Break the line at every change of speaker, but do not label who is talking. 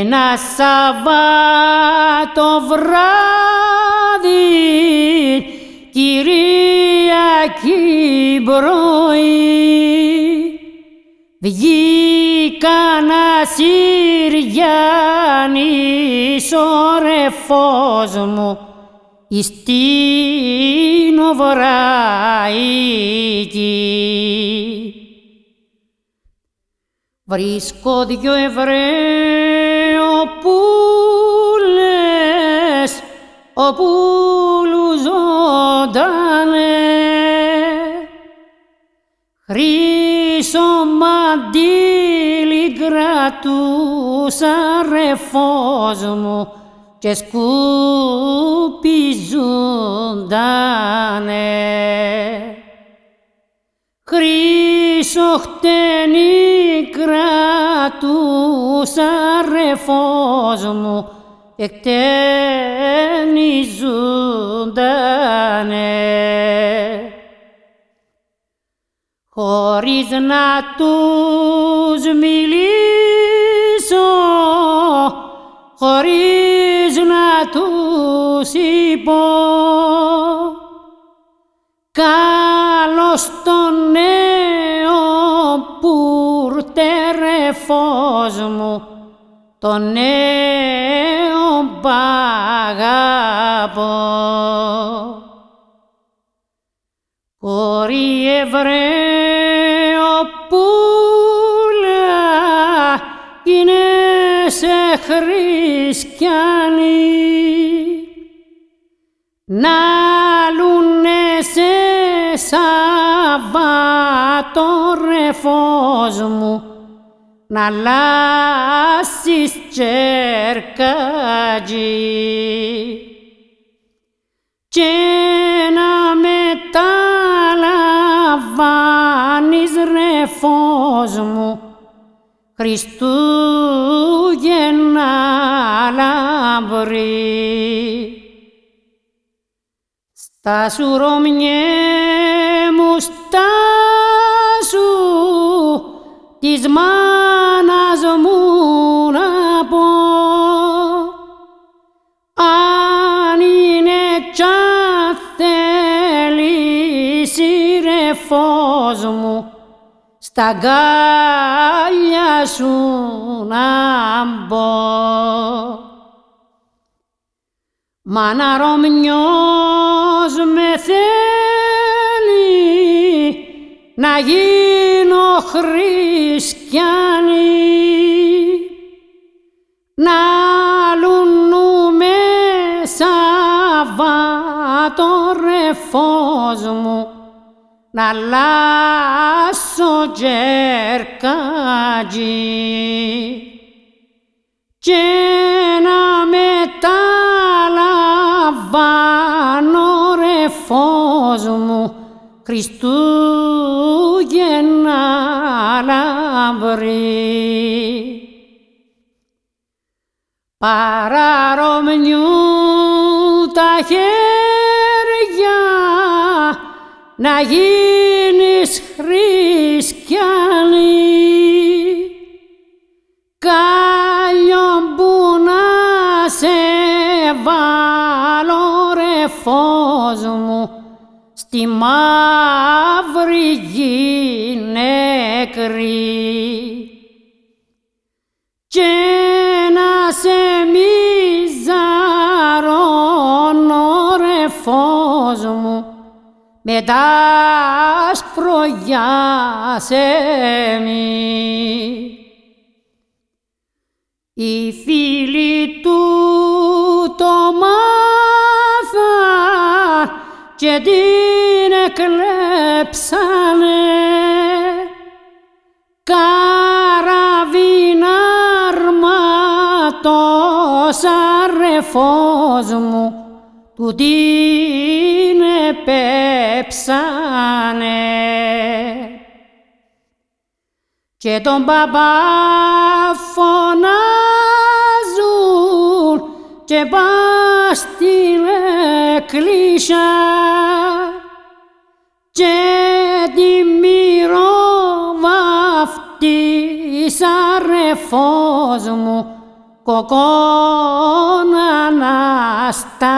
Ένα Σαββάτο βράδυ, Κυριακή πρωί, βγήκαν Ασυριάνης ο ρεφός μου εις την Οβραϊκή. Βρίσκω δυο Εβραίο πουλες, ο πουλου ζωντανε. Χρυσό μαντήλι κρατούσα ρεφός μου και σκουπιζούντανε. Χρυσοχτένη κρατούσα ρεφός μου εκτενιζούντανε. Χωρίς να τους μιλήσω, χωρίς να τους είπω, καλώς τον νέο πουρτερεφός μου, τον νέο παγάπω. Κορί Εβραίο πουλα, γίνεσαι χριστιανοί, να λούνε σε Σαββάτο ρεφός μου, να λάσεις τσέρκατζι και να μεταλαμβάνεις ρεφός μου Χριστούγεννα λαμπρή. Στα σου Ρωμιέ μου της μάνας μου να πω αν είναι κι αν θέλεις ρεφός μου στα γκάλια σου να μπω. Μα να Ρωμιός με θέλει να γίνω χριστιανή να λουνούμε Σαββάτο ρεφός μου να λάσω τζερκάτζι και να μεταλαμβάνω ρεφός μου Χριστούγεννα λαμπρή. Παραρωμιού τα χέρια να γίνεις χριστιανή. Κάλλιον που να σε βάλω ρεφός μου στη μαύρη γη νεκρή και να σε μιζαρώνω ρεφός μου με τα σπρογιά σε μη. Οι φίλοι του και την εκλέψανε. Καραβινάρματος αρεφός μου του την επέψανε. Και τον μπαμπά φωνάζουν και πας στην εκκλησιά και τη μυροβαφτίσα ρεφός μου κοκκόν Αναστάσα.